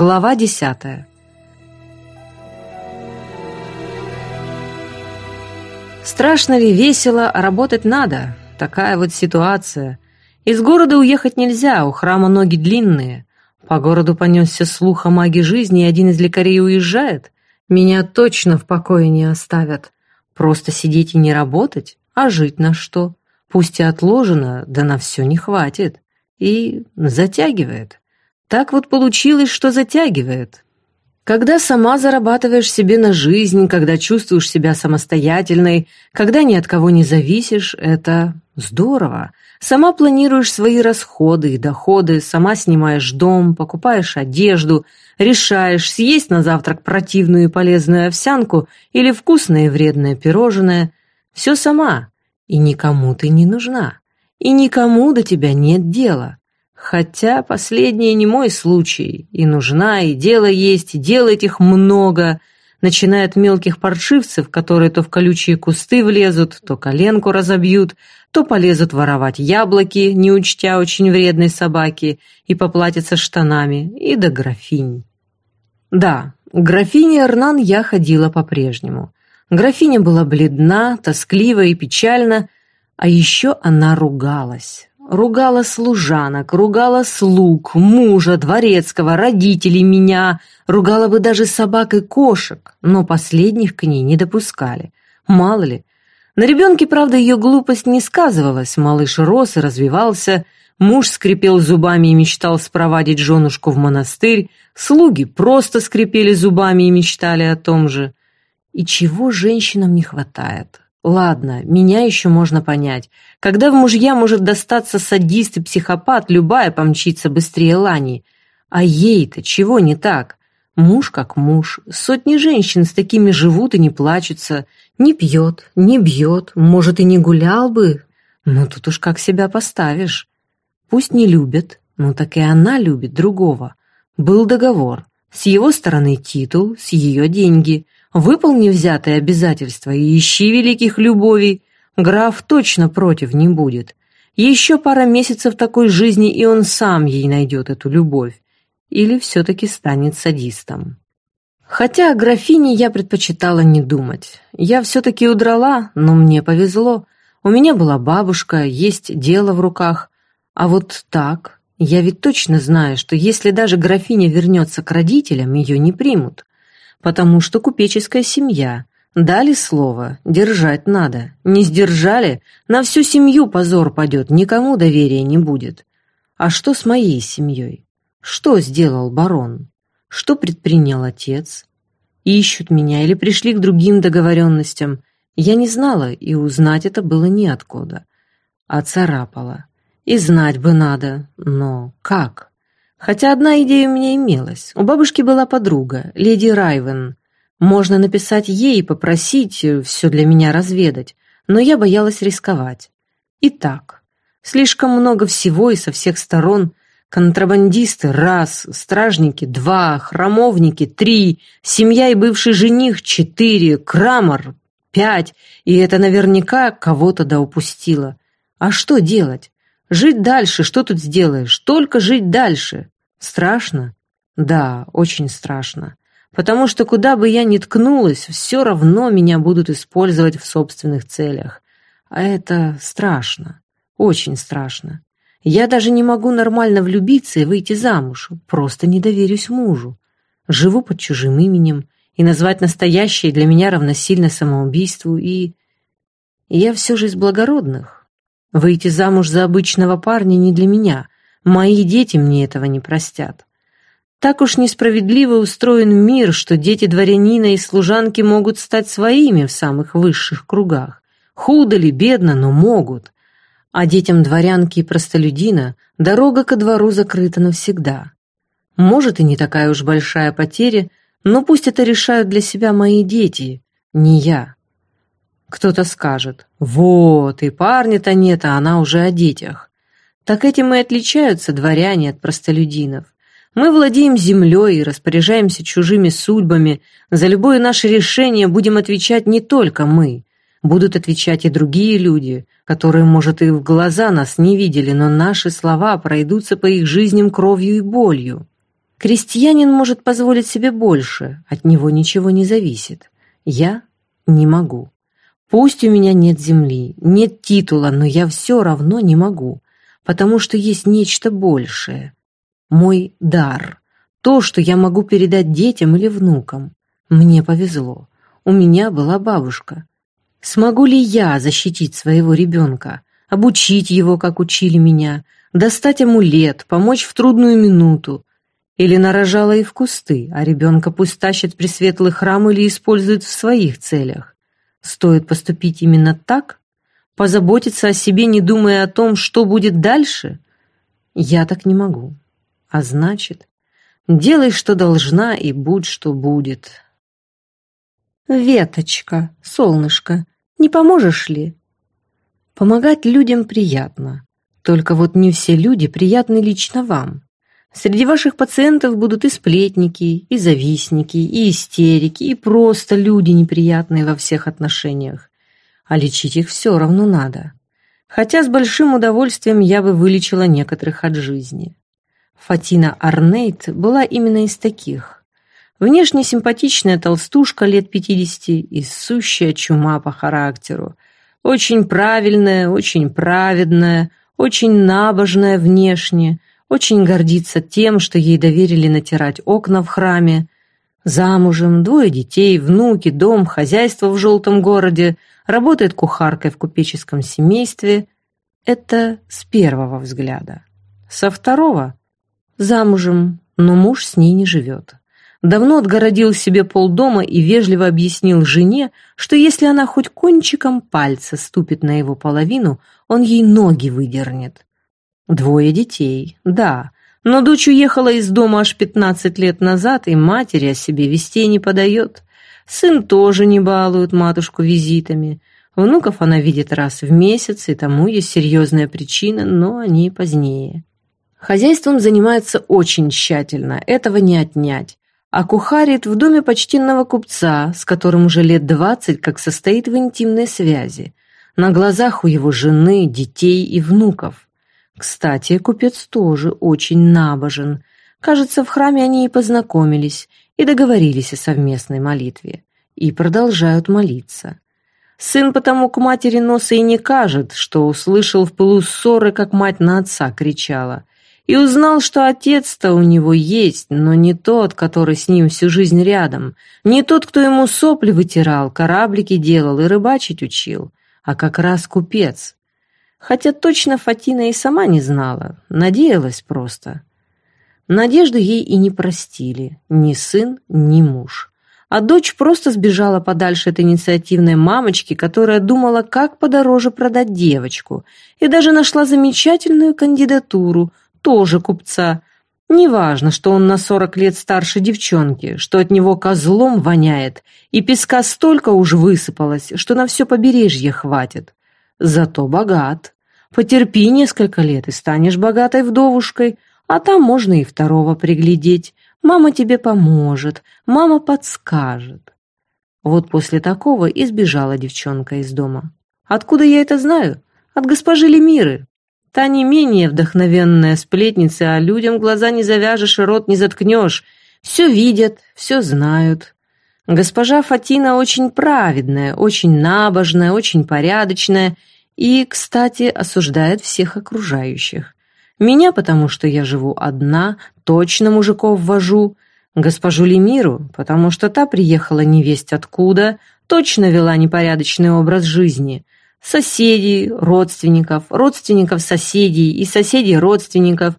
Глава десятая. Страшно ли, весело, а работать надо. Такая вот ситуация. Из города уехать нельзя, у храма ноги длинные. По городу понесся слух о маге жизни, и один из лекарей уезжает. Меня точно в покое не оставят. Просто сидеть и не работать, а жить на что? Пусть и отложено, да на все не хватит. И затягивает. Так вот получилось, что затягивает. Когда сама зарабатываешь себе на жизнь, когда чувствуешь себя самостоятельной, когда ни от кого не зависишь, это здорово. Сама планируешь свои расходы и доходы, сама снимаешь дом, покупаешь одежду, решаешь съесть на завтрак противную и полезную овсянку или вкусное и вредное пирожное. Все сама, и никому ты не нужна, и никому до тебя нет дела. Хотя последнее не мой случай, и нужна, и дело есть, и делать их много, начиная от мелких паршивцев, которые то в колючие кусты влезут, то коленку разобьют, то полезут воровать яблоки, не учтя очень вредной собаки, и поплатятся штанами, и до графинь. Да, к графине Эрнан я ходила по-прежнему. Графиня была бледна, тосклива и печальна, а еще она ругалась. Ругала служанок, ругала слуг, мужа, дворецкого, родителей меня, ругала бы даже собак и кошек, но последних к ней не допускали. Мало ли. На ребенке, правда, ее глупость не сказывалась, малыш рос и развивался, муж скрипел зубами и мечтал спровадить женушку в монастырь, слуги просто скрипели зубами и мечтали о том же. И чего женщинам не хватает? Ладно, меня еще можно понять. Когда в мужья может достаться садист и психопат, любая помчится быстрее Лани. А ей-то чего не так? Муж как муж. Сотни женщин с такими живут и не плачутся. Не пьет, не бьет, может и не гулял бы. Ну тут уж как себя поставишь. Пусть не любит, ну так и она любит другого. Был договор. С его стороны титул, с ее деньги – Выполни взятые обязательства и ищи великих любовей. Граф точно против не будет. Еще пара месяцев такой жизни, и он сам ей найдет эту любовь. Или все-таки станет садистом. Хотя о графине я предпочитала не думать. Я все-таки удрала, но мне повезло. У меня была бабушка, есть дело в руках. А вот так, я ведь точно знаю, что если даже графиня вернется к родителям, ее не примут потому что купеческая семья. Дали слово, держать надо. Не сдержали, на всю семью позор падет, никому доверия не будет. А что с моей семьей? Что сделал барон? Что предпринял отец? Ищут меня или пришли к другим договоренностям? Я не знала, и узнать это было неоткуда. А царапала. И знать бы надо, но как? Хотя одна идея у меня имелась. У бабушки была подруга, леди Райвен. Можно написать ей и попросить э, все для меня разведать, но я боялась рисковать. Итак, слишком много всего и со всех сторон. Контрабандисты – раз, стражники – два, храмовники – три, семья и бывший жених – четыре, крамор – пять, и это наверняка кого-то да упустила. А что делать? Жить дальше, что тут сделаешь? Только жить дальше. Страшно? Да, очень страшно. Потому что куда бы я ни ткнулась, все равно меня будут использовать в собственных целях. А это страшно. Очень страшно. Я даже не могу нормально влюбиться и выйти замуж. Просто не доверюсь мужу. Живу под чужим именем, и назвать настоящее для меня равносильно самоубийству, и... я все же из благородных. Выйти замуж за обычного парня не для меня. Мои дети мне этого не простят. Так уж несправедливо устроен мир, что дети дворянина и служанки могут стать своими в самых высших кругах. Худо ли, бедно, но могут. А детям дворянки и простолюдина дорога ко двору закрыта навсегда. Может, и не такая уж большая потеря, но пусть это решают для себя мои дети, не я. Кто-то скажет, вот, и парня-то нет, а она уже о детях. Так этим и отличаются дворяне от простолюдинов. Мы владеем землей и распоряжаемся чужими судьбами. За любое наше решение будем отвечать не только мы. Будут отвечать и другие люди, которые, может, и в глаза нас не видели, но наши слова пройдутся по их жизням кровью и болью. Крестьянин может позволить себе больше, от него ничего не зависит. Я не могу. Пусть у меня нет земли, нет титула, но я все равно не могу, потому что есть нечто большее. Мой дар. То, что я могу передать детям или внукам. Мне повезло. У меня была бабушка. Смогу ли я защитить своего ребенка, обучить его, как учили меня, достать амулет, помочь в трудную минуту? Или нарожала и в кусты, а ребенка пусть тащат при светлый храм или используют в своих целях? Стоит поступить именно так? Позаботиться о себе, не думая о том, что будет дальше? Я так не могу. А значит, делай, что должна, и будь, что будет. Веточка, солнышко, не поможешь ли? Помогать людям приятно. Только вот не все люди приятны лично вам. Среди ваших пациентов будут и сплетники, и завистники, и истерики, и просто люди неприятные во всех отношениях. А лечить их все равно надо. Хотя с большим удовольствием я бы вылечила некоторых от жизни. Фатина Арнейт была именно из таких. Внешне симпатичная толстушка лет пятидесяти и сущая чума по характеру. Очень правильная, очень праведная, очень набожная внешне, очень гордится тем, что ей доверили натирать окна в храме. Замужем, двое детей, внуки, дом, хозяйство в желтом городе, работает кухаркой в купеческом семействе. Это с первого взгляда. Со второго Замужем, но муж с ней не живет. Давно отгородил себе полдома и вежливо объяснил жене, что если она хоть кончиком пальца ступит на его половину, он ей ноги выдернет. Двое детей, да, но дочь уехала из дома аж пятнадцать лет назад, и матери о себе вестей не подает. Сын тоже не балует матушку визитами. Внуков она видит раз в месяц, и тому есть серьезная причина, но о ней позднее. Хозяйством занимается очень тщательно, этого не отнять. А кухарит в доме почтенного купца, с которым уже лет двадцать как состоит в интимной связи. На глазах у его жены, детей и внуков. Кстати, купец тоже очень набожен. Кажется, в храме они и познакомились, и договорились о совместной молитве. И продолжают молиться. Сын потому к матери носа и не кажет, что услышал в пылу ссоры, как мать на отца кричала и узнал, что отец-то у него есть, но не тот, который с ним всю жизнь рядом, не тот, кто ему сопли вытирал, кораблики делал и рыбачить учил, а как раз купец. Хотя точно Фатина и сама не знала, надеялась просто. Надежду ей и не простили, ни сын, ни муж. А дочь просто сбежала подальше от инициативной мамочки, которая думала, как подороже продать девочку, и даже нашла замечательную кандидатуру, тоже купца. Неважно, что он на сорок лет старше девчонки, что от него козлом воняет, и песка столько уж высыпалось, что на все побережье хватит. Зато богат. Потерпи несколько лет и станешь богатой вдовушкой, а там можно и второго приглядеть. Мама тебе поможет, мама подскажет. Вот после такого и сбежала девчонка из дома. Откуда я это знаю? От госпожи Лемиры, Та не менее вдохновенная сплетница, а людям глаза не завяжешь и рот не заткнешь. Все видят, все знают. Госпожа Фатина очень праведная, очень набожная, очень порядочная и, кстати, осуждает всех окружающих. Меня, потому что я живу одна, точно мужиков вожу. Госпожу Лемиру, потому что та приехала невесть откуда, точно вела непорядочный образ жизни – соседей, родственников, родственников соседей и соседей родственников.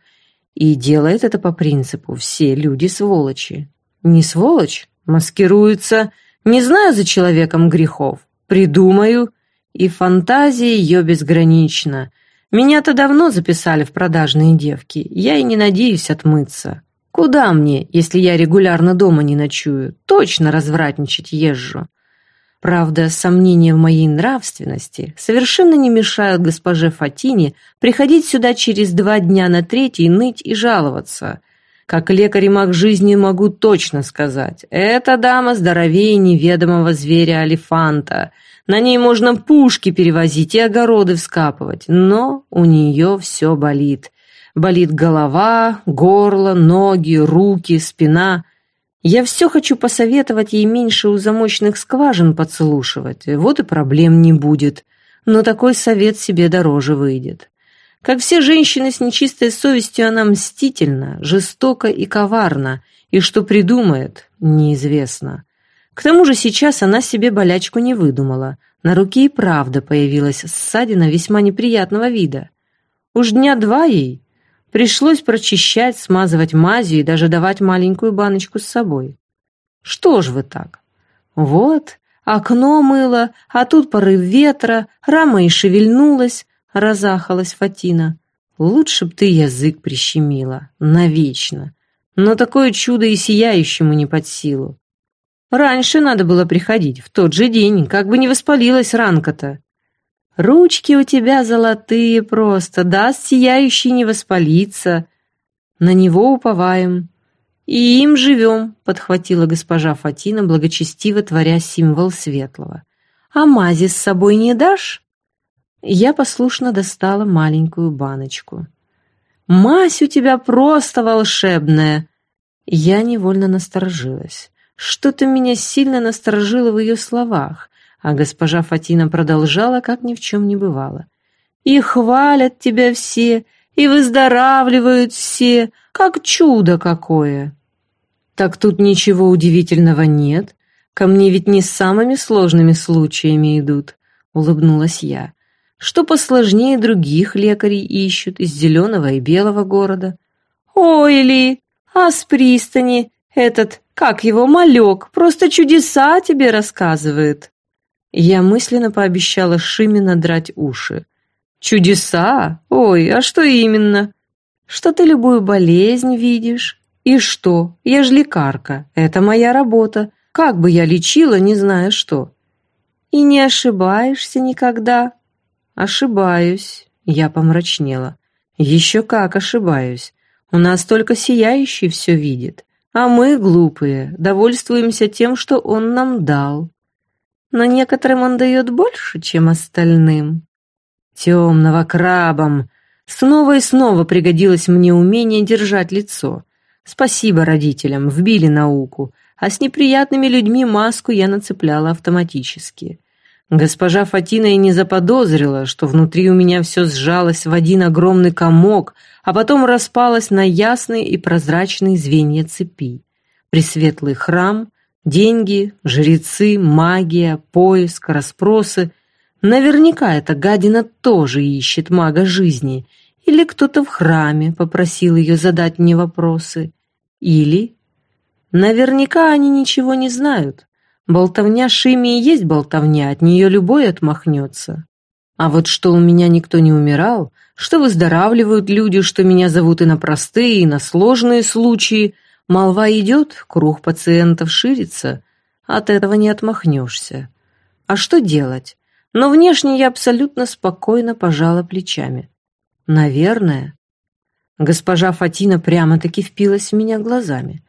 И делает это по принципу «все люди сволочи». Не сволочь, маскируется, не знаю за человеком грехов, придумаю, и фантазия ее безгранична. Меня-то давно записали в продажные девки, я и не надеюсь отмыться. Куда мне, если я регулярно дома не ночую? Точно развратничать езжу. Правда, сомнения в моей нравственности совершенно не мешают госпоже Фатине приходить сюда через два дня на третий, ныть и жаловаться. Как лекарь и маг жизни могу точно сказать, эта дама здоровее неведомого зверя-алифанта. На ней можно пушки перевозить и огороды вскапывать, но у нее все болит. Болит голова, горло, ноги, руки, спина. Я все хочу посоветовать ей меньше у замочных скважин подслушивать, вот и проблем не будет. Но такой совет себе дороже выйдет. Как все женщины с нечистой совестью, она мстительна, жестока и коварна, и что придумает, неизвестно. К тому же сейчас она себе болячку не выдумала. На руке и правда появилась ссадина весьма неприятного вида. Уж дня два ей пришлось прочищать, смазывать мазью и даже давать маленькую баночку с собой. Что ж вы так? Вот, окно мыло, а тут порыв ветра, рама и шевельнулась, разахалась Фатина. Лучше б ты язык прищемила, навечно. Но такое чудо и сияющему не под силу. Раньше надо было приходить, в тот же день, как бы не воспалилась ранка-то. Ручки у тебя золотые просто, даст сияющий не воспалиться. На него уповаем. И им живем, подхватила госпожа Фатина, благочестиво творя символ светлого. А мази с собой не дашь? Я послушно достала маленькую баночку. «Мазь у тебя просто волшебная!» Я невольно насторожилась. Что-то меня сильно насторожило в ее словах, а госпожа Фатина продолжала, как ни в чем не бывало. «И хвалят тебя все, и выздоравливают все, как чудо какое!» «Так тут ничего удивительного нет. Ко мне ведь не самыми сложными случаями идут», — улыбнулась я что посложнее других лекарей ищут из зеленого и белого города. «Ой, Ли, а с пристани этот, как его, малек, просто чудеса тебе рассказывает!» Я мысленно пообещала Шиме надрать уши. «Чудеса? Ой, а что именно?» «Что ты любую болезнь видишь?» «И что? Я ж лекарка, это моя работа. Как бы я лечила, не зная что?» «И не ошибаешься никогда?» «Ошибаюсь», — я помрачнела. «Еще как ошибаюсь. У нас только сияющий все видит, а мы, глупые, довольствуемся тем, что он нам дал. Но некоторым он дает больше, чем остальным». «Темного крабом!» Снова и снова пригодилось мне умение держать лицо. Спасибо родителям, вбили науку, а с неприятными людьми маску я нацепляла автоматически. Госпожа Фатина и не заподозрила, что внутри у меня все сжалось в один огромный комок, а потом распалось на ясные и прозрачные звенья цепи. Пресветлый храм, деньги, жрецы, магия, поиск, расспросы. Наверняка эта гадина тоже ищет мага жизни, или кто-то в храме попросил ее задать мне вопросы. Или... Наверняка они ничего не знают, Болтовня Шими и есть болтовня, от нее любой отмахнется. А вот что у меня никто не умирал, что выздоравливают люди, что меня зовут и на простые, и на сложные случаи, молва идет, круг пациентов ширится, от этого не отмахнешься. А что делать? Но внешне я абсолютно спокойно пожала плечами. Наверное. Госпожа Фатина прямо-таки впилась в меня глазами.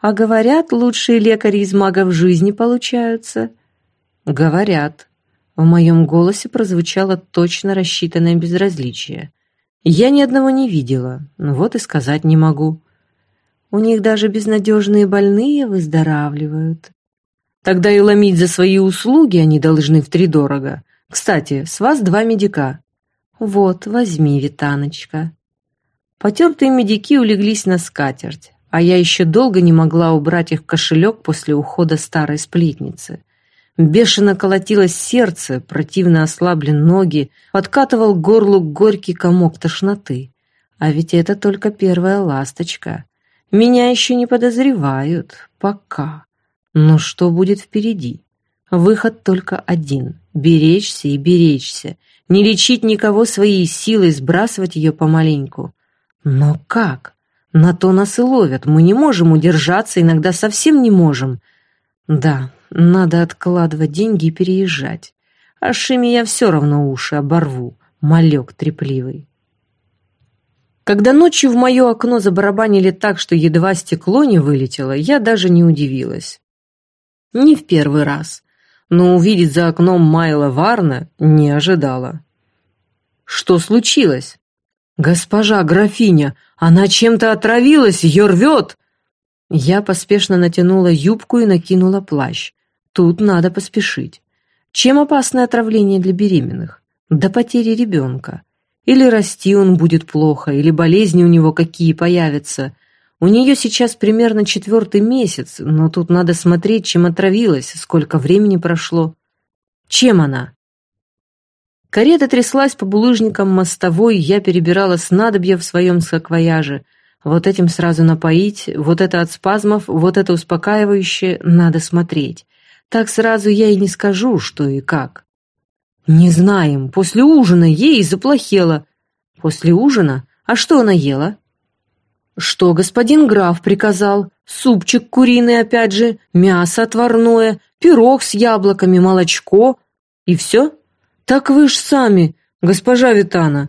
А говорят, лучшие лекари из магов жизни получаются. Говорят. В моем голосе прозвучало точно рассчитанное безразличие. Я ни одного не видела, ну вот и сказать не могу. У них даже безнадежные больные выздоравливают. Тогда и ломить за свои услуги они должны втридорого. Кстати, с вас два медика. Вот, возьми, Витаночка. Потертые медики улеглись на скатерть а я еще долго не могла убрать их в кошелек после ухода старой сплетницы. Бешено колотилось сердце, противно ослаблен ноги, подкатывал к горлу горький комок тошноты. А ведь это только первая ласточка. Меня еще не подозревают. Пока. Но что будет впереди? Выход только один — беречься и беречься, не лечить никого своей силой, сбрасывать ее помаленьку. Но как? На то нас и ловят. Мы не можем удержаться, иногда совсем не можем. Да, надо откладывать деньги и переезжать. А Шиме я все равно уши оборву, малек трепливый. Когда ночью в мое окно забарабанили так, что едва стекло не вылетело, я даже не удивилась. Не в первый раз, но увидеть за окном Майла Варна не ожидала. «Что случилось?» «Госпожа графиня, она чем-то отравилась, ее рвет!» Я поспешно натянула юбку и накинула плащ. Тут надо поспешить. Чем опасное отравление для беременных? До потери ребенка. Или расти он будет плохо, или болезни у него какие появятся. У нее сейчас примерно четвертый месяц, но тут надо смотреть, чем отравилась, сколько времени прошло. Чем она? Карета тряслась по булыжникам мостовой, я перебирала снадобья в своем саквояже. Вот этим сразу напоить, вот это от спазмов, вот это успокаивающее, надо смотреть. Так сразу я и не скажу, что и как. Не знаем, после ужина ей заплохело. После ужина? А что она ела? Что господин граф приказал? Супчик куриный опять же, мясо отварное, пирог с яблоками, молочко. И все? «Так вы ж сами, госпожа Витана».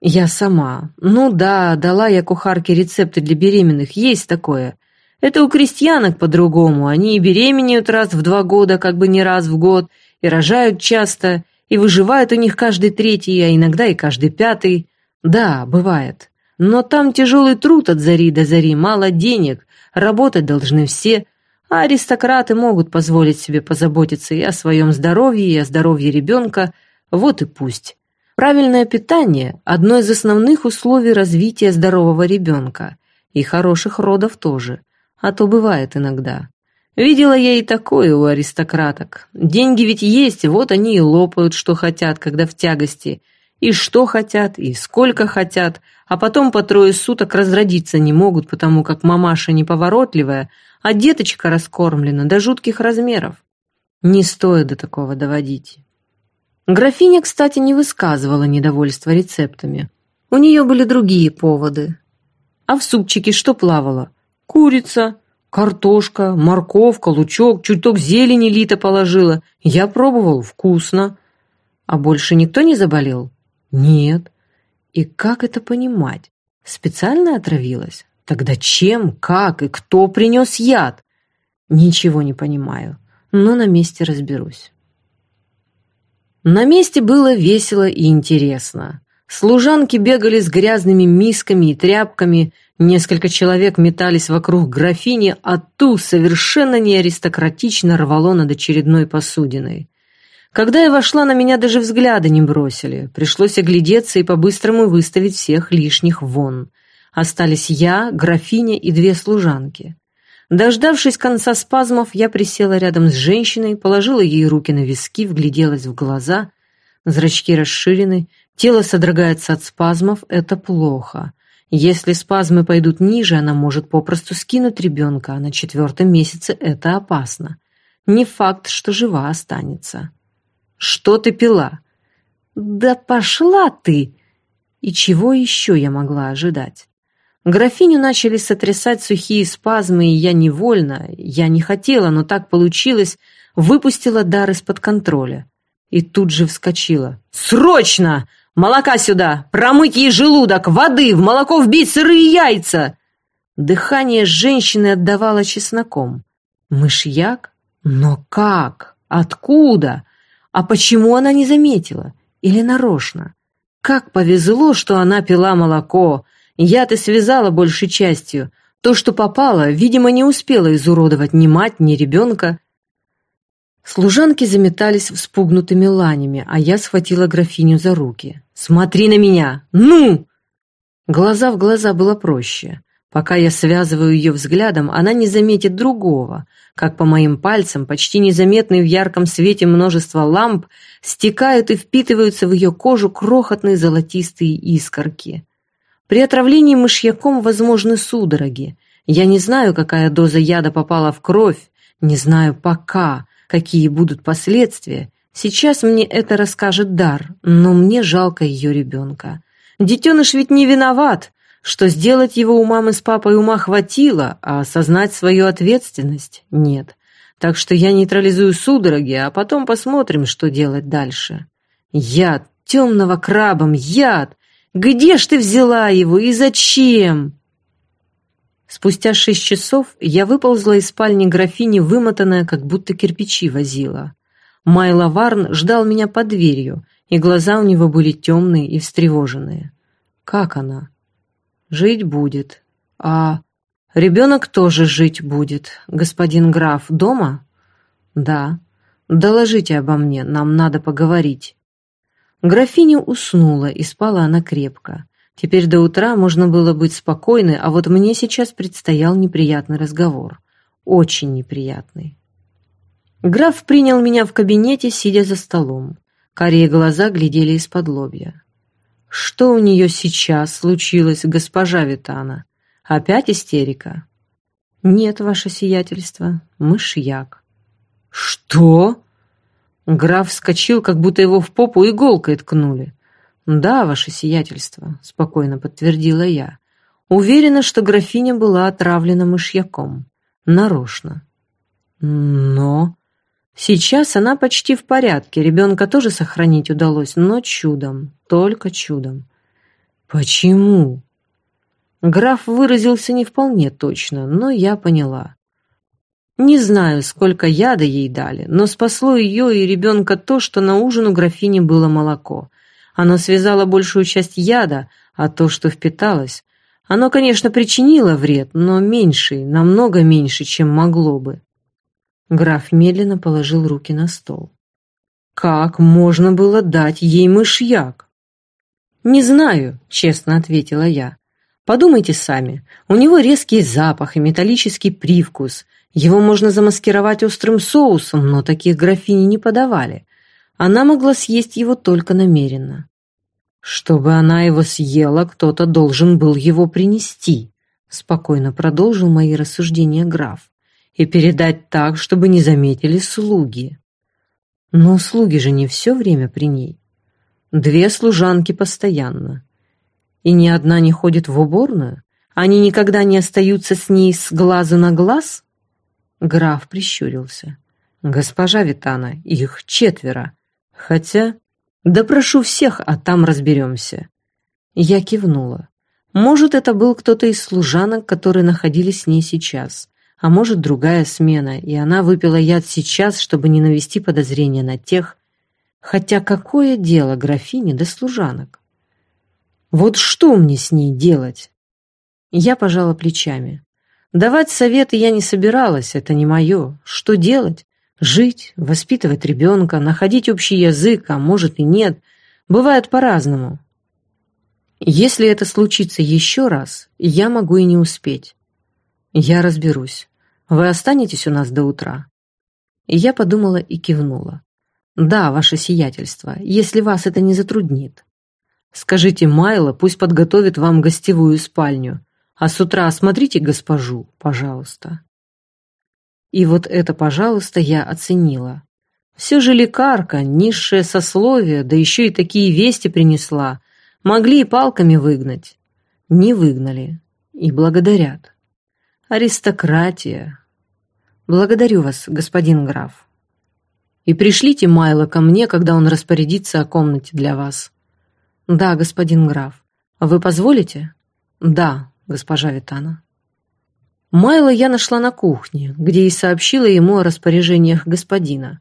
«Я сама. Ну да, дала я кухарке рецепты для беременных, есть такое. Это у крестьянок по-другому, они и беременеют раз в два года, как бы не раз в год, и рожают часто, и выживают у них каждый третий, а иногда и каждый пятый. Да, бывает. Но там тяжелый труд от зари до зари, мало денег, работать должны все, а аристократы могут позволить себе позаботиться и о своем здоровье, и о здоровье ребенка – вот и пусть. Правильное питание – одно из основных условий развития здорового ребенка. И хороших родов тоже. А то бывает иногда. Видела я и такое у аристократок. Деньги ведь есть, вот они и лопают, что хотят, когда в тягости. И что хотят, и сколько хотят, а потом по трое суток разродиться не могут, потому как мамаша неповоротливая, а деточка раскормлена до жутких размеров. Не стоит до такого доводить. Графиня, кстати, не высказывала недовольства рецептами. У нее были другие поводы. А в супчике что плавало? Курица, картошка, морковка, лучок, чуток зелени Лита положила. Я пробовал, вкусно. А больше никто не заболел? Нет. И как это понимать? Специально отравилась? Тогда чем, как и кто принес яд? Ничего не понимаю, но на месте разберусь. На месте было весело и интересно. Служанки бегали с грязными мисками и тряпками, несколько человек метались вокруг графини, а ту совершенно не аристократично рвало над очередной посудиной. Когда я вошла, на меня даже взгляда не бросили. Пришлось оглядеться и по-быстрому выставить всех лишних вон. Остались я, графиня и две служанки. Дождавшись конца спазмов, я присела рядом с женщиной, положила ей руки на виски, вгляделась в глаза. Зрачки расширены, тело содрогается от спазмов, это плохо. Если спазмы пойдут ниже, она может попросту скинуть ребенка, а на четвертом месяце это опасно. Не факт, что жива останется. «Что ты пила?» «Да пошла ты!» И чего еще я могла ожидать? Графиню начали сотрясать сухие спазмы, и я невольно, я не хотела, но так получилось, выпустила дар из-под контроля. И тут же вскочила. «Срочно! Молока сюда! Промыть ей желудок! Воды! В молоко вбить сырые яйца!» Дыхание женщины отдавало чесноком. «Мышьяк? Но как? Откуда? А почему она не заметила? Или нарочно? Как повезло, что она пила молоко!» Я-то связала большей частью. То, что попало, видимо, не успела изуродовать ни мать, ни ребенка. Служанки заметались вспугнутыми ланями, а я схватила графиню за руки. «Смотри на меня! Ну!» Глаза в глаза было проще. Пока я связываю ее взглядом, она не заметит другого, как по моим пальцам, почти незаметные в ярком свете множество ламп, стекают и впитываются в ее кожу крохотные золотистые искорки. При отравлении мышьяком возможны судороги. Я не знаю, какая доза яда попала в кровь, не знаю пока, какие будут последствия. Сейчас мне это расскажет Дар, но мне жалко ее ребенка. Детеныш ведь не виноват, что сделать его у мамы с папой ума хватило, а осознать свою ответственность нет. Так что я нейтрализую судороги, а потом посмотрим, что делать дальше. Яд, темного крабом, яд! Где ж ты взяла его и зачем?» Спустя шесть часов я выползла из спальни графини, вымотанная, как будто кирпичи возила. Майло Варн ждал меня под дверью, и глаза у него были темные и встревоженные. Как она? Жить будет. А ребенок тоже жить будет. Господин граф дома? Да. Доложите обо мне, нам надо поговорить. Графиня уснула, и спала она крепко. Теперь до утра можно было быть спокойной, а вот мне сейчас предстоял неприятный разговор. Очень неприятный. Граф принял меня в кабинете, сидя за столом. Карие глаза глядели из-под лобья. «Что у нее сейчас случилось, госпожа Витана? Опять истерика?» «Нет, ваше сиятельство, мышьяк». «Что?» Граф вскочил, как будто его в попу иголкой ткнули. «Да, ваше сиятельство», — спокойно подтвердила я. Уверена, что графиня была отравлена мышьяком. Нарочно. Но... Сейчас она почти в порядке, ребенка тоже сохранить удалось, но чудом, только чудом. Почему? Граф выразился не вполне точно, но я поняла. Не знаю, сколько яда ей дали, но спасло ее и ребенка то, что на ужин у графини было молоко. Оно связало большую часть яда, а то, что впиталось, оно, конечно, причинило вред, но меньший, намного меньше, чем могло бы. Граф медленно положил руки на стол. Как можно было дать ей мышьяк? Не знаю, честно ответила я. Подумайте сами. У него резкий запах и металлический привкус. Его можно замаскировать острым соусом, но таких графини не подавали. Она могла съесть его только намеренно. Чтобы она его съела, кто-то должен был его принести, спокойно продолжил мои рассуждения граф, и передать так, чтобы не заметили слуги. Но слуги же не все время при ней. Две служанки постоянно. И ни одна не ходит в уборную? Они никогда не остаются с ней с глазу на глаз? Граф прищурился. «Госпожа Витана, их четверо. Хотя... Допрошу всех, а там разберемся». Я кивнула. Может, это был кто-то из служанок, которые находились с ней сейчас. А может, другая смена, и она выпила яд сейчас, чтобы не навести подозрения на тех... Хотя какое дело графине до служанок? Вот что мне с ней делать? Я пожала плечами. Давать советы я не собиралась, это не мое. Что делать? Жить, воспитывать ребенка, находить общий язык, а может и нет. Бывает по-разному. Если это случится еще раз, я могу и не успеть. Я разберусь. Вы останетесь у нас до утра? Я подумала и кивнула. Да, ваше сиятельство, если вас это не затруднит. Скажите Майло, пусть подготовит вам гостевую спальню. А с утра осмотрите госпожу, пожалуйста. И вот это, пожалуйста, я оценила. Все же лекарка, низшее сословие, да еще и такие вести принесла. Могли и палками выгнать. Не выгнали. И благодарят. Аристократия. Благодарю вас, господин граф. И пришлите Майло ко мне, когда он распорядится о комнате для вас. Да, господин граф. Вы позволите? Да, госпожа Витана. Майло я нашла на кухне, где и сообщила ему о распоряжениях господина.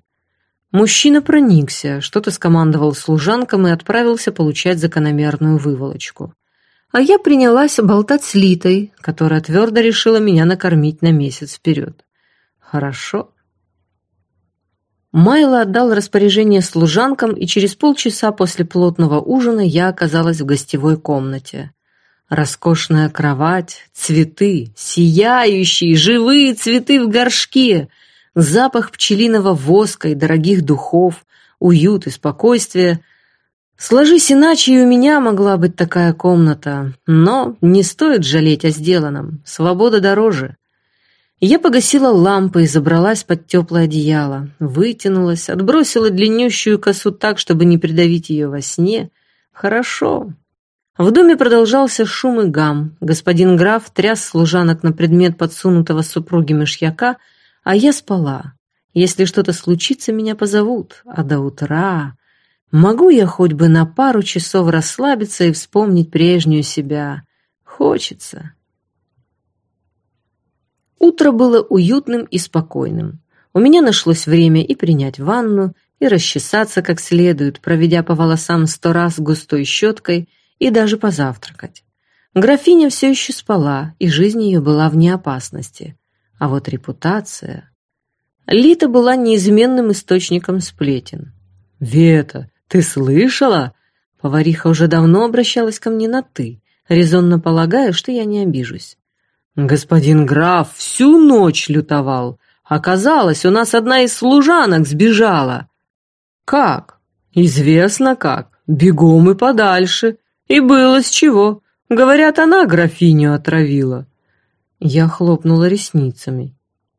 Мужчина проникся, что-то скомандовал служанкам и отправился получать закономерную выволочку. А я принялась болтать с Литой, которая твердо решила меня накормить на месяц вперед. Хорошо. Майло отдал распоряжение служанкам, и через полчаса после плотного ужина я оказалась в гостевой комнате. Роскошная кровать, цветы, сияющие, живые цветы в горшке, запах пчелиного воска и дорогих духов, уют и спокойствие. Сложись иначе, и у меня могла быть такая комната, но не стоит жалеть о сделанном, свобода дороже. Я погасила лампы и забралась под теплое одеяло, вытянулась, отбросила длиннющую косу так, чтобы не придавить ее во сне. Хорошо, в доме продолжался шум и гам. Господин граф тряс служанок на предмет подсунутого супруги мышьяка, а я спала. Если что-то случится, меня позовут, а до утра... Могу я хоть бы на пару часов расслабиться и вспомнить прежнюю себя. Хочется. Утро было уютным и спокойным. У меня нашлось время и принять ванну, и расчесаться как следует, проведя по волосам сто раз густой щеткой — и даже позавтракать. Графиня все еще спала, и жизнь ее была вне опасности. А вот репутация... Лита была неизменным источником сплетен. «Вета, ты слышала?» Повариха уже давно обращалась ко мне на «ты», резонно полагая, что я не обижусь. «Господин граф всю ночь лютовал. Оказалось, у нас одна из служанок сбежала». «Как?» «Известно как. Бегом и подальше. И было с чего. Говорят, она графиню отравила». Я хлопнула ресницами.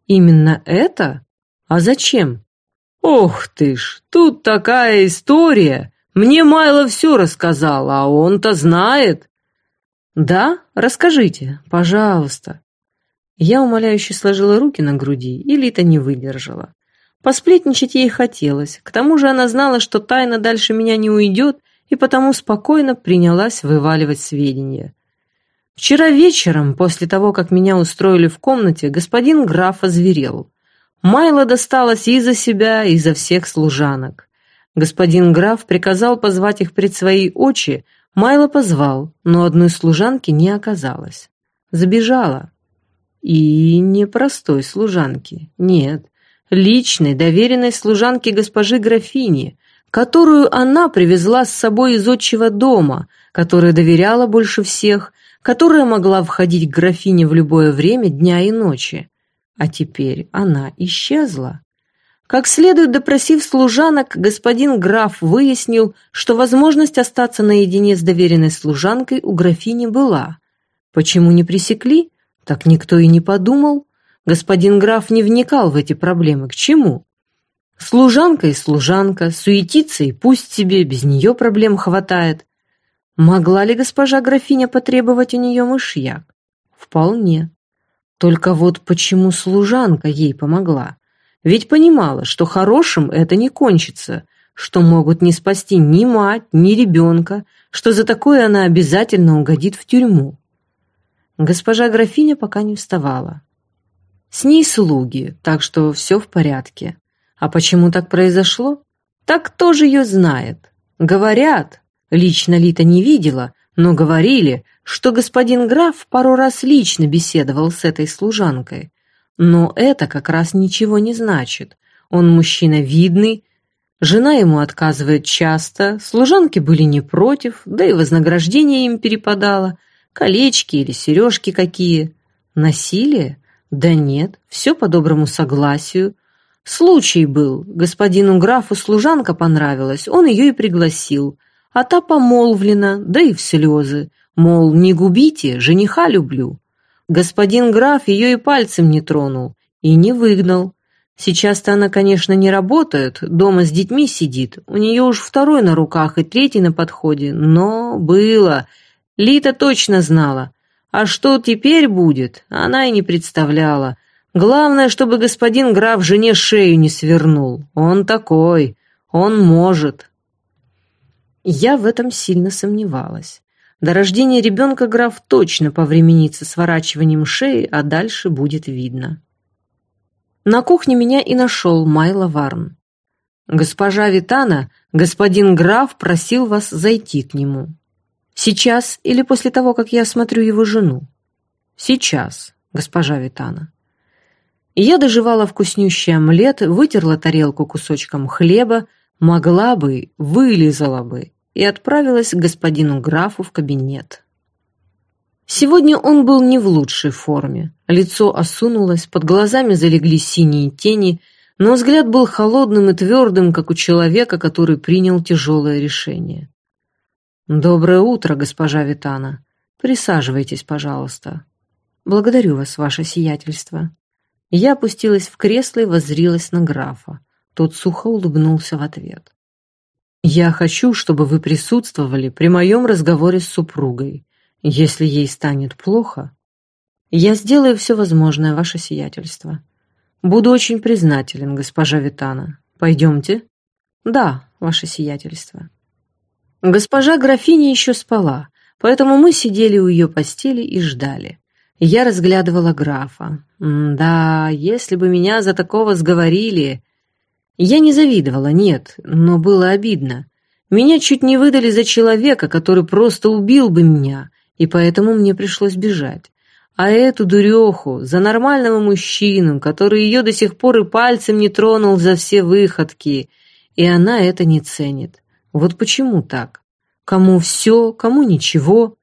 «Именно это? А зачем?» «Ох ты ж, тут такая история! Мне Майло все рассказал, а он-то знает!» «Да? Расскажите, пожалуйста». Я умоляюще сложила руки на груди, и Лита не выдержала. Посплетничать ей хотелось, к тому же она знала, что тайна дальше меня не уйдет, и потому спокойно принялась вываливать сведения. Вчера вечером, после того, как меня устроили в комнате, господин граф озверел. Майло досталось и за себя, и за всех служанок. Господин граф приказал позвать их пред свои очи, Майло позвал, но одной служанки не оказалось. Забежала. И не простой служанки, нет, личной, доверенной служанки госпожи графини, которую она привезла с собой из отчего дома, которая доверяла больше всех, которая могла входить к графине в любое время дня и ночи. А теперь она исчезла. Как следует допросив служанок, господин граф выяснил, что возможность остаться наедине с доверенной служанкой у графини была. Почему не пресекли? Так никто и не подумал. Господин граф не вникал в эти проблемы. К чему? Служанка и служанка, суетится и пусть себе, без нее проблем хватает. Могла ли госпожа графиня потребовать у нее мышьяк? Вполне. Только вот почему служанка ей помогла? Ведь понимала, что хорошим это не кончится, что могут не спасти ни мать, ни ребенка, что за такое она обязательно угодит в тюрьму. Госпожа графиня пока не вставала. С ней слуги, так что все в порядке. А почему так произошло? Так кто же ее знает? Говорят, лично Лита не видела, но говорили, что господин граф пару раз лично беседовал с этой служанкой, но это как раз ничего не значит. Он мужчина видный, жена ему отказывает часто, служанки были не против, да и вознаграждение им перепадало, колечки или сережки какие. Насилие? Да нет, все по доброму согласию. Случай был, господину графу служанка понравилась, он ее и пригласил, а та помолвлена, да и в слезы, мол, не губите, жениха люблю. Господин граф ее и пальцем не тронул, и не выгнал. Сейчас-то она, конечно, не работает, дома с детьми сидит, у нее уж второй на руках и третий на подходе, но было. Лита точно знала. А что теперь будет, она и не представляла. Главное, чтобы господин граф жене шею не свернул. Он такой, он может. Я в этом сильно сомневалась. До рождения ребенка граф точно повременится сворачиванием шеи, а дальше будет видно. На кухне меня и нашел Майло Варн. «Госпожа Витана, господин граф просил вас зайти к нему. Сейчас или после того, как я осмотрю его жену?» «Сейчас, госпожа Витана». Я доживала вкуснющий омлет, вытерла тарелку кусочком хлеба, могла бы, вылизала бы, и отправилась к господину графу в кабинет. Сегодня он был не в лучшей форме. Лицо осунулось, под глазами залегли синие тени, но взгляд был холодным и твердым, как у человека, который принял тяжелое решение. «Доброе утро, госпожа Витана. Присаживайтесь, пожалуйста. Благодарю вас, ваше сиятельство». Я опустилась в кресло и воззрилась на графа. Тот сухо улыбнулся в ответ. Я хочу, чтобы вы присутствовали при моем разговоре с супругой. Если ей станет плохо, я сделаю все возможное, ваше сиятельство. Буду очень признателен, госпожа Витана. Пойдемте? Да, ваше сиятельство. Госпожа графиня еще спала, поэтому мы сидели у ее постели и ждали. Я разглядывала графа. Да, если бы меня за такого сговорили... Я не завидовала, нет, но было обидно. Меня чуть не выдали за человека, который просто убил бы меня, и поэтому мне пришлось бежать. А эту дуреху за нормального мужчину, который ее до сих пор и пальцем не тронул за все выходки, и она это не ценит. Вот почему так? Кому все, кому ничего.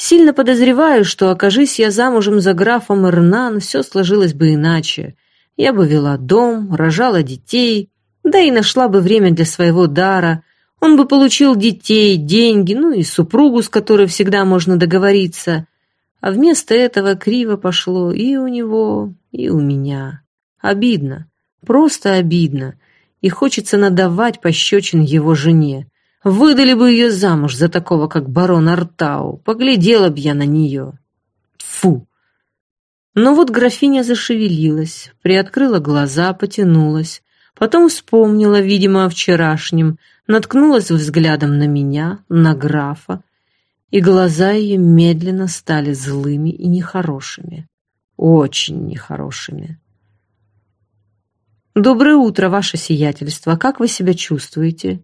Сильно подозреваю, что, окажись я замужем за графом Эрнан, все сложилось бы иначе. Я бы вела дом, рожала детей, да и нашла бы время для своего дара. Он бы получил детей, деньги, ну и супругу, с которой всегда можно договориться. А вместо этого криво пошло и у него, и у меня. Обидно, просто обидно. И хочется надавать пощечин его жене. Выдали бы ее замуж за такого, как барон Артау. Поглядела б я на нее. Фу! Но вот графиня зашевелилась, приоткрыла глаза, потянулась. Потом вспомнила, видимо, о вчерашнем, наткнулась взглядом на меня, на графа, и глаза ее медленно стали злыми и нехорошими. Очень нехорошими. «Доброе утро, ваше сиятельство. Как вы себя чувствуете?»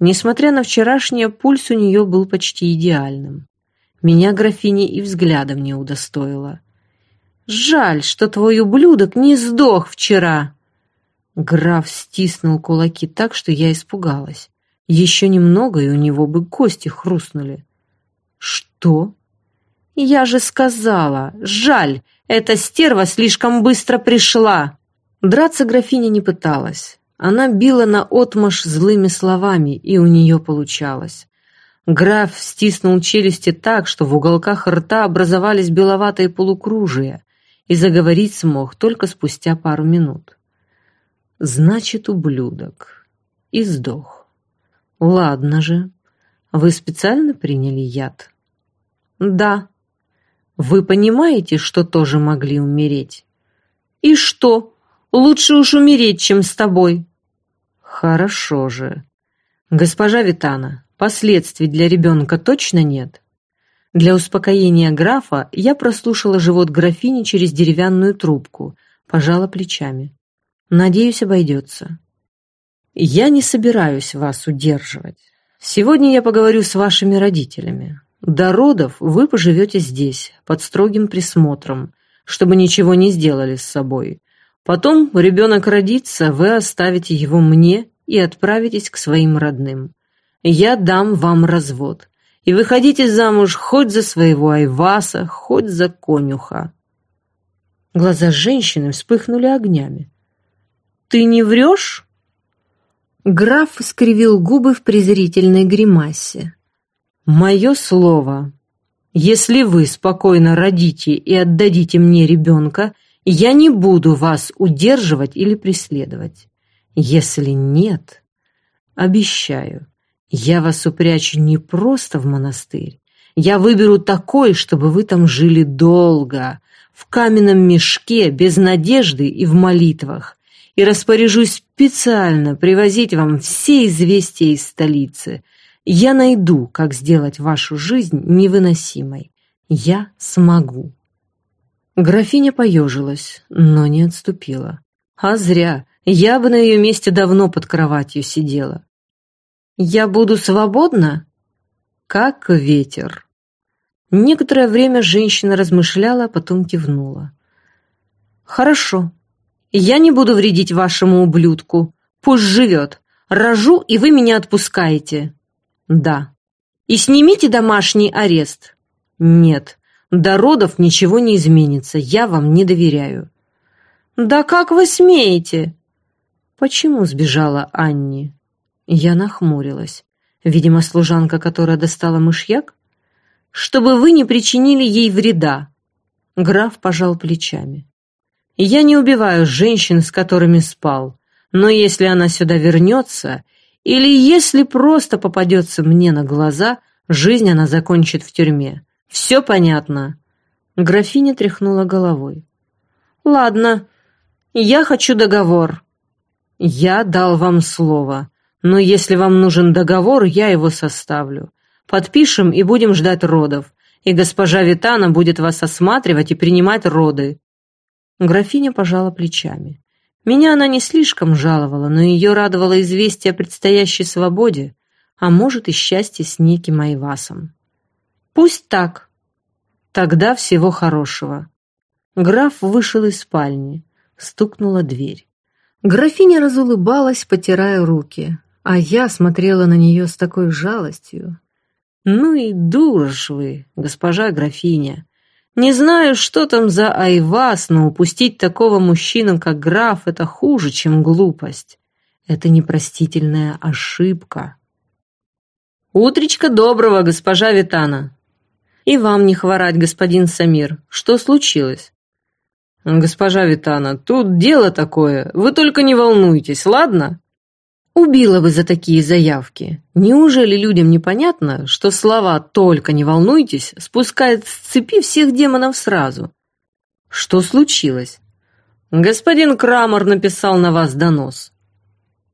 Несмотря на вчерашнее, пульс у нее был почти идеальным. Меня графиня и взглядом не удостоила. «Жаль, что твой ублюдок не сдох вчера!» Граф стиснул кулаки так, что я испугалась. Еще немного, и у него бы кости хрустнули. «Что?» «Я же сказала! Жаль! Эта стерва слишком быстро пришла!» Драться графиня не пыталась. Она била на отмаш злыми словами, и у нее получалось. Граф стиснул челюсти так, что в уголках рта образовались беловатые полукружия, и заговорить смог только спустя пару минут. «Значит, ублюдок». И сдох. «Ладно же. Вы специально приняли яд?» «Да». «Вы понимаете, что тоже могли умереть?» «И что? Лучше уж умереть, чем с тобой». «Хорошо же. Госпожа Витана, последствий для ребенка точно нет?» Для успокоения графа я прослушала живот графини через деревянную трубку, пожала плечами. Надеюсь, обойдется. Я не собираюсь вас удерживать. Сегодня я поговорю с вашими родителями. До родов вы поживете здесь, под строгим присмотром, чтобы ничего не сделали с собой. Потом ребенок родится, вы оставите его мне и отправитесь к своим родным. Я дам вам развод, и выходите замуж хоть за своего Айваса, хоть за конюха». Глаза женщины вспыхнули огнями. «Ты не врешь?» Граф скривил губы в презрительной гримасе. «Мое слово. Если вы спокойно родите и отдадите мне ребенка, я не буду вас удерживать или преследовать. Если нет, обещаю, я вас упрячу не просто в монастырь. Я выберу такой, чтобы вы там жили долго, в каменном мешке, без надежды и в молитвах, и распоряжусь специально привозить вам все известия из столицы. Я найду, как сделать вашу жизнь невыносимой. Я смогу. Графиня поежилась, но не отступила. А зря, я бы на ее месте давно под кроватью сидела. «Я буду свободна?» «Как ветер». Некоторое время женщина размышляла, а потом кивнула. «Хорошо. Я не буду вредить вашему ублюдку. Пусть живет. Рожу, и вы меня отпускаете». «Да». «И снимите домашний арест». «Нет. До родов ничего не изменится, я вам не доверяю». «Да как вы смеете?» «Почему сбежала Анни?» Я нахмурилась. Видимо, служанка, которая достала мышьяк? «Чтобы вы не причинили ей вреда!» Граф пожал плечами. «Я не убиваю женщин, с которыми спал, но если она сюда вернется, или если просто попадется мне на глаза, жизнь она закончит в тюрьме. Все понятно?» Графиня тряхнула головой. «Ладно, я хочу договор». «Я дал вам слово, но если вам нужен договор, я его составлю. Подпишем и будем ждать родов, и госпожа Витана будет вас осматривать и принимать роды». Графиня пожала плечами. Меня она не слишком жаловала, но ее радовало известие о предстоящей свободе. а может и счастье с неким Айвасом. Пусть так. Тогда всего хорошего. Граф вышел из спальни. Стукнула дверь. Графиня разулыбалась, потирая руки, а я смотрела на нее с такой жалостью. «Ну и дура ж вы, госпожа графиня. Не знаю, что там за айвас, но упустить такого мужчину, как граф, это хуже, чем глупость. Это непростительная ошибка». «Утречка доброго, госпожа Витана!» «И вам не хворать, господин Самир. Что случилось?» «Госпожа Витана, тут дело такое. Вы только не волнуйтесь, ладно?» Убила бы за такие заявки. Неужели людям непонятно, что слова «только не волнуйтесь» спускает с цепи всех демонов сразу? Что случилось? Господин Крамер написал на вас донос.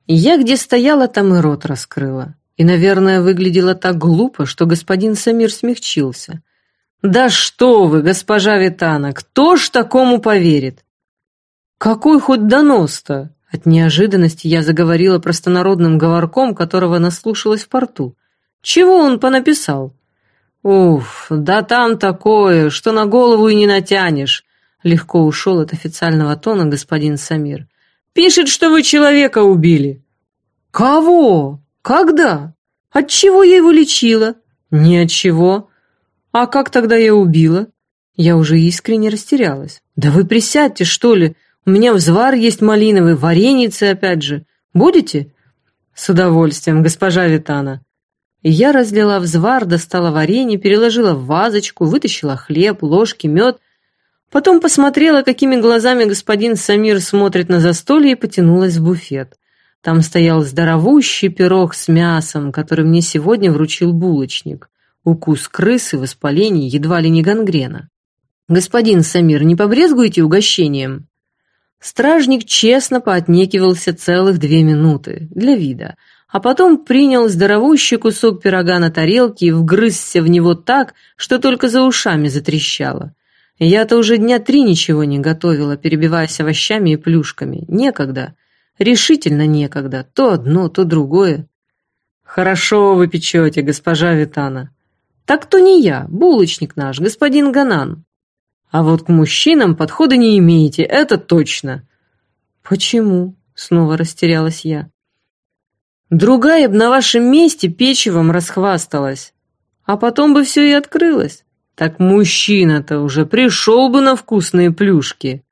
Я где стояла, там и рот раскрыла. И, наверное, выглядела так глупо, что господин Самир смягчился. «Да что вы, госпожа Витана, кто ж такому поверит?» «Какой хоть донос-то?» От неожиданности я заговорила простонародным говорком, которого наслушалась в порту. «Чего он понаписал?» «Уф, да там такое, что на голову и не натянешь!» Легко ушел от официального тона господин Самир. «Пишет, что вы человека убили!» «Кого? Когда? От чего я его лечила?» «Ни от чего. «А как тогда я убила?» Я уже искренне растерялась. «Да вы присядьте, что ли? У меня взвар есть малиновый, вареницы опять же. Будете?» «С удовольствием, госпожа Витана». я разлила взвар, достала варенье, переложила в вазочку, вытащила хлеб, ложки, мед. Потом посмотрела, какими глазами господин Самир смотрит на застолье и потянулась в буфет. Там стоял здоровущий пирог с мясом, который мне сегодня вручил булочник. Укус крысы, воспаление, едва ли не гангрена. «Господин Самир, не побрезгуете угощением?» Стражник честно поотнекивался целых две минуты, для вида, а потом принял здоровущий кусок пирога на тарелке и вгрызся в него так, что только за ушами затрещало. Я-то уже дня три ничего не готовила, перебиваясь овощами и плюшками. Некогда. Решительно некогда. То одно, то другое. «Хорошо вы печете, госпожа Витана», так то не я, булочник наш, господин Ганан. А вот к мужчинам подхода не имеете, это точно. Почему? Снова растерялась я. Другая б на вашем месте печевом расхвасталась. А потом бы все и открылось. Так мужчина-то уже пришел бы на вкусные плюшки.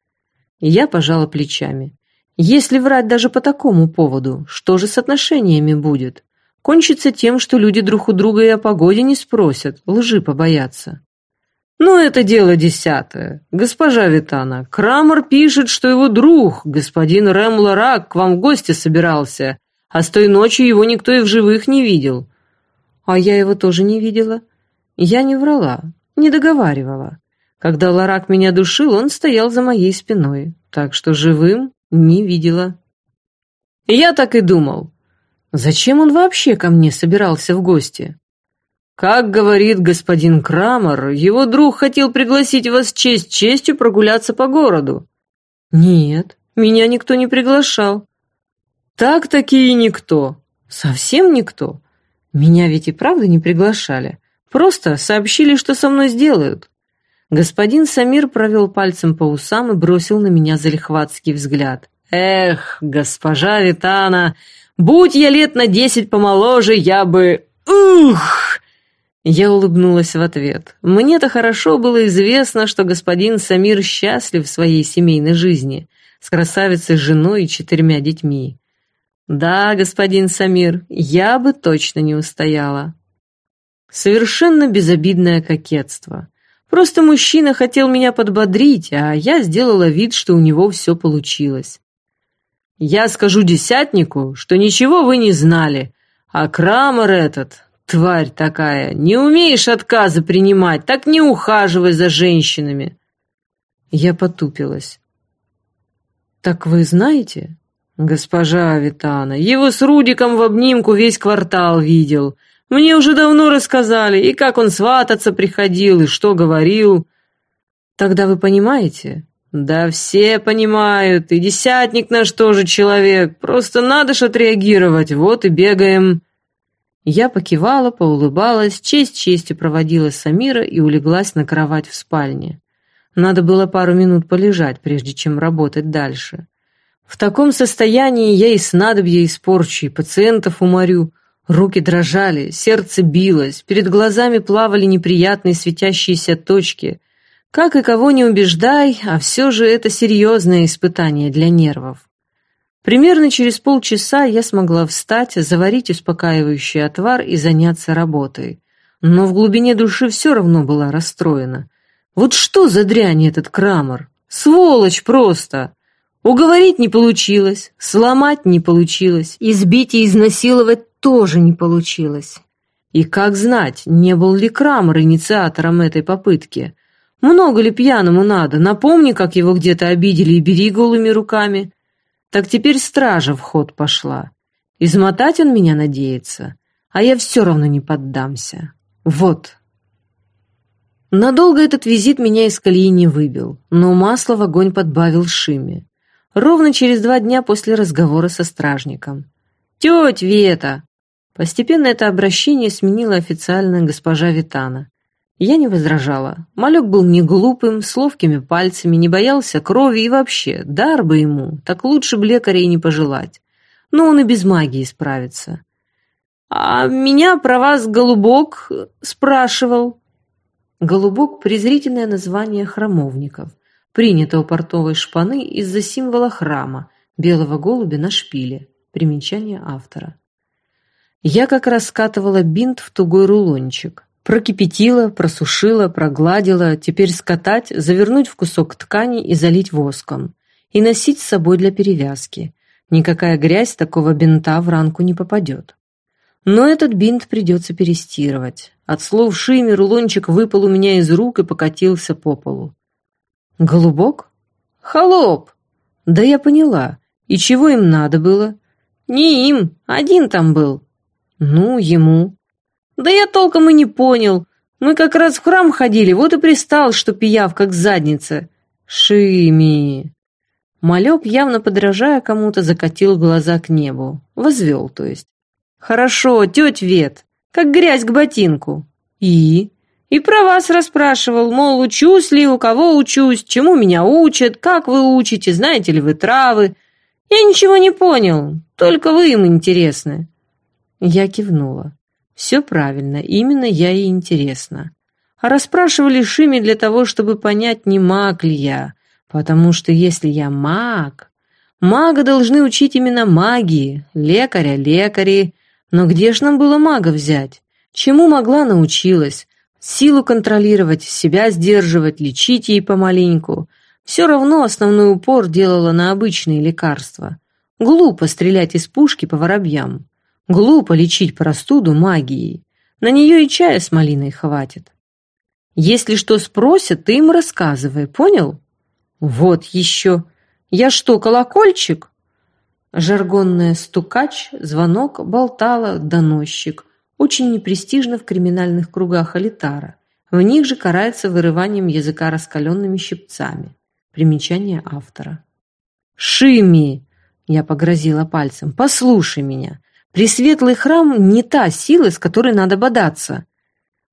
Я пожала плечами. Если врать даже по такому поводу, что же с отношениями будет? Кончится тем, что люди друг у друга и о погоде не спросят, лжи побоятся. «Ну, это дело десятое. Госпожа Витана, Крамер пишет, что его друг, господин Рэм Ларак, к вам в гости собирался, а с той ночи его никто и в живых не видел». «А я его тоже не видела. Я не врала, не договаривала. Когда Ларак меня душил, он стоял за моей спиной, так что живым не видела». «Я так и думал. Зачем он вообще ко мне собирался в гости? Как говорит господин Крамер, его друг хотел пригласить вас честь честью прогуляться по городу. Нет, меня никто не приглашал. Так-таки и никто. Совсем никто. Меня ведь и правда не приглашали. Просто сообщили, что со мной сделают. Господин Самир провел пальцем по усам и бросил на меня залихватский взгляд. «Эх, госпожа Витана, Будь я лет на десять помоложе, я бы... Ух!» Я улыбнулась в ответ. Мне-то хорошо было известно, что господин Самир счастлив в своей семейной жизни, с красавицей женой и четырьмя детьми. Да, господин Самир, я бы точно не устояла. Совершенно безобидное кокетство. Просто мужчина хотел меня подбодрить, а я сделала вид, что у него все получилось. Я скажу десятнику, что ничего вы не знали, а Крамер этот, тварь такая, не умеешь отказы принимать, так не ухаживай за женщинами. Я потупилась. Так вы знаете? Госпожа Витана, его с Рудиком в обнимку весь квартал видел. Мне уже давно рассказали, и как он свататься приходил, и что говорил. Тогда вы понимаете, «Да все понимают, и десятник наш тоже человек, просто надо ж отреагировать, вот и бегаем». Я покивала, поулыбалась, честь честью проводила Самира и улеглась на кровать в спальне. Надо было пару минут полежать, прежде чем работать дальше. В таком состоянии я и снадобья испорчу, и пациентов уморю. Руки дрожали, сердце билось, перед глазами плавали неприятные светящиеся точки. Как и кого не убеждай, а все же это серьезное испытание для нервов. Примерно через полчаса я смогла встать, заварить успокаивающий отвар и заняться работой. Но в глубине души все равно была расстроена. Вот что за дрянь этот Крамер? Сволочь просто! Уговорить не получилось, сломать не получилось, избить и изнасиловать тоже не получилось. И как знать, не был ли Крамер инициатором этой попытки? Много ли пьяному надо? Напомни, как его где-то обидели и бери голыми руками. Так теперь стража в ход пошла. Измотать он меня надеется, а я все равно не поддамся. Вот. Надолго этот визит меня из колеи не выбил, но масло в огонь подбавил Шиме. Ровно через два дня после разговора со стражником. «Теть Вета!» Постепенно это обращение сменила официальная госпожа Витана. Я не возражала. Малек был не глупым, с ловкими пальцами, не боялся крови и вообще, дар бы ему, так лучше бы лекаря и не пожелать. Но он и без магии справится. «А меня про вас Голубок спрашивал». Голубок – презрительное название храмовников. Принято у портовой шпаны из-за символа храма – белого голубя на шпиле. Примечание автора. Я как раз скатывала бинт в тугой рулончик. Прокипятила, просушила, прогладила, теперь скатать, завернуть в кусок ткани и залить воском. И носить с собой для перевязки. Никакая грязь такого бинта в ранку не попадет. Но этот бинт придется перестирывать. От слов Шими рулончик выпал у меня из рук и покатился по полу. «Голубок? Холоп!» «Да я поняла. И чего им надо было?» «Не им, один там был. «Ну, ему». «Да я толком и не понял. Мы как раз в храм ходили, вот и пристал, что пияв, как задница». «Шими!» Малек, явно подражая кому-то, закатил глаза к небу. Возвел, то есть. «Хорошо, тетя Вет, как грязь к ботинку». «И?» «И про вас расспрашивал, мол, учусь ли, у кого учусь, чему меня учат, как вы учите, знаете ли вы травы. Я ничего не понял, только вы им интересны». Я кивнула. Все правильно, именно я и интересна. А расспрашивали Шими для того, чтобы понять, не маг ли я. Потому что если я маг... Мага должны учить именно магии, лекаря, лекари. Но где ж нам было мага взять? Чему могла научилась? Силу контролировать, себя сдерживать, лечить ей помаленьку. Все равно основной упор делала на обычные лекарства. Глупо стрелять из пушки по воробьям. Глупо лечить простуду магией. На нее и чая с малиной хватит. Если что спросят, ты им рассказывай, понял? Вот еще. Я что, колокольчик? Жаргонная стукач, звонок, болтала, доносчик. Очень непрестижно в криминальных кругах Алитара. В них же карается вырыванием языка раскаленными щипцами. Примечание автора. «Шими!» — я погрозила пальцем. «Послушай меня. Пресветлый храм не та сила, с которой надо бодаться.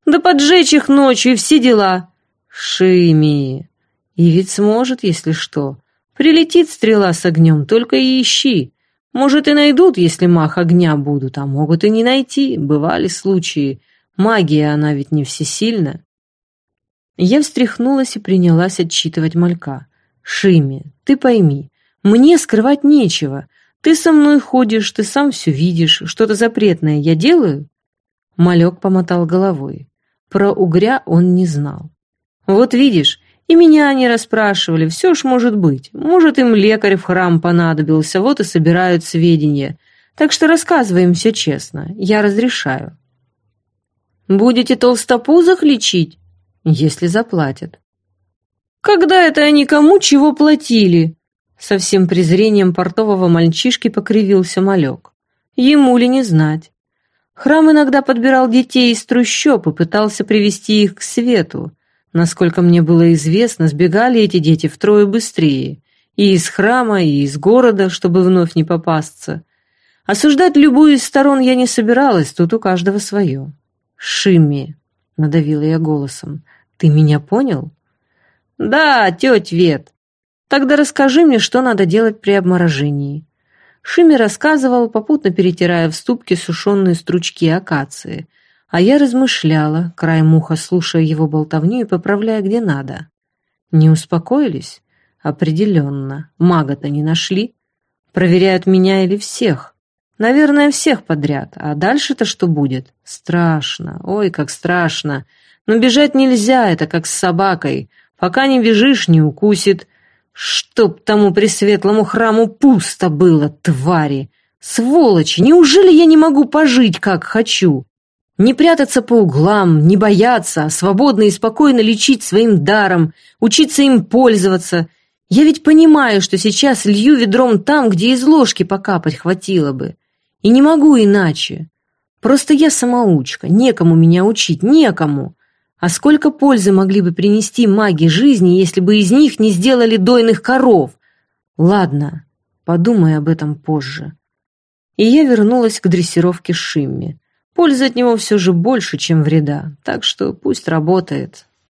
Да поджечь их ночью и все дела. Шими. И ведь сможет, если что. Прилетит стрела с огнем, только и ищи. Может, и найдут, если мах огня будут, а могут и не найти. Бывали случаи. Магия, она ведь не всесильна. Я встряхнулась и принялась отчитывать малька. «Шими, ты пойми, мне скрывать нечего. Ты со мной ходишь, ты сам все видишь. Что-то запретное я делаю?» Малек помотал головой. Про угря он не знал. «Вот видишь, и меня они расспрашивали, все ж может быть. Может, им лекарь в храм понадобился, вот и собирают сведения. Так что рассказываем все честно, я разрешаю». «Будете толстопузах лечить?» «Если заплатят». «Когда это они кому чего платили?» Со всем презрением портового мальчишки покривился малек. Ему ли не знать? Храм иногда подбирал детей из трущоб и пытался привести их к свету. Насколько мне было известно, сбегали эти дети втрое быстрее. И из храма, и из города, чтобы вновь не попасться. Осуждать любую из сторон я не собиралась, тут у каждого свое. «Шимми», — надавила я голосом, — «ты меня понял?» «Да, тетя Вет. Тогда расскажи мне, что надо делать при обморожении». Шими рассказывал, попутно перетирая в ступке сушеные стручки акации, а я размышляла, краем уха слушая его болтовню и поправляя где надо. Не успокоились? Определенно. Мага-то не нашли. Проверяют меня или всех? Наверное, всех подряд. А дальше-то что будет? Страшно. Ой, как страшно. Но бежать нельзя, это как с собакой. Пока не бежишь, не укусит. Чтоб тому пресветлому храму пусто было, твари! Сволочи, неужели я не могу пожить, как хочу? Не прятаться по углам, не бояться, а свободно и спокойно лечить своим даром, учиться им пользоваться. Я ведь понимаю, что сейчас лью ведром там, где из ложки покапать хватило бы. И не могу иначе. Просто я самоучка, некому меня учить, некому. А сколько пользы могли бы принести маги жизни, если бы из них не сделали дойных коров? Ладно, подумай об этом позже. И я вернулась к дрессировке Шимми. Пользы от него все же больше, чем вреда, так что пусть работает.